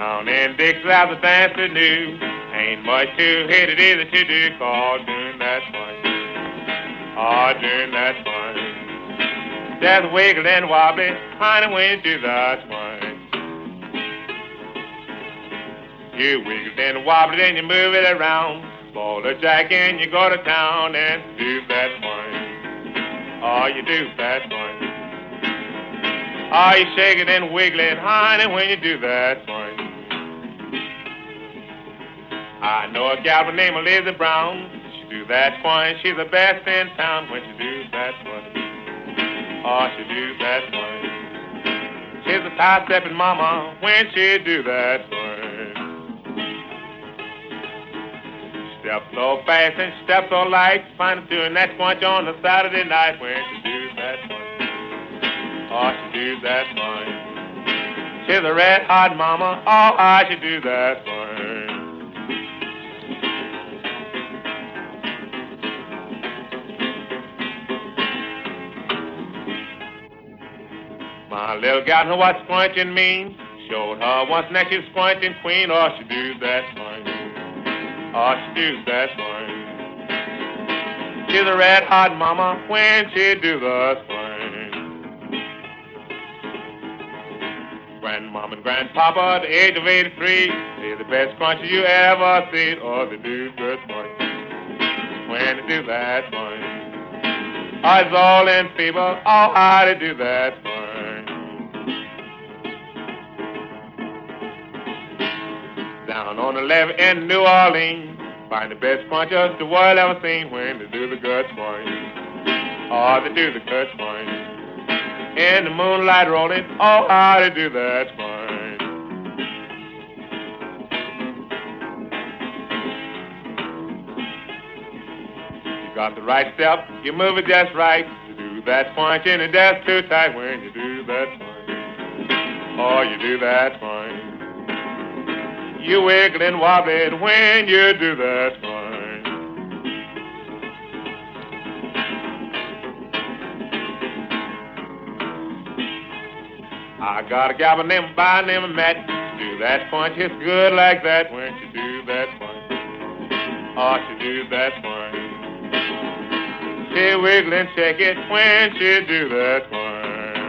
Down in Dixie, the dancer knew. Ain't much to hit it either to do, cause doing that fun. Oh, doing that fun. Just wiggle and wobbly, honey, when you do that fun. You wiggle and wobble, then you move it around. Ball a jack and you go to town and do that fun. Oh, you do that fun. Oh, you shake it and wiggle it, honey, when you do that fun. I know a gal by the name of Lizzie Brown. She do that fun. She's the best in town when she do that fun. Oh, she do that fun. She's a tie-stepping mama when she do that fun. Step so fast and step so light, find her doing that squanch on a Saturday night when she do that fun. Oh, she do that fun. She's a red hot mama. Oh, I should do that fun. My little gal know what squinching means. Showed her once next she's squinching queen. Oh, she do that fun. Oh, she do that fun. She's a red hot mama when she do the fun. Grandmama and grandpapa at the age of 83, they're the best cruncher you ever see. Oh, they do good fun. When they do that. I was all in fever. Oh, how to do that fun. Down on the levee in New Orleans, find the best punchers the world ever seen when they do the good fun. Oh, they do the good fun. In the moonlight rolling, oh, how to do that fun. You got the right step, you move it just right. You do that punch and it just too tight when you do that fun. Oh, you do that fun. You wiggle and wobble it when you do that fun. I got a gal by name by name of Matt. Do that punch, it's good like that when you do that punch. Oh, she do that punch. She wiggle and shake it when she do that punch.